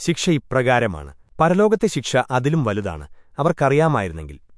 ശിക്ഷ ഇപ്രകാരമാണ്. പരലോകത്തെ ശിക്ഷ അതിലും വലുതാണ്. അവർക്കറിയാമായിരുന്നെങ്കിൽ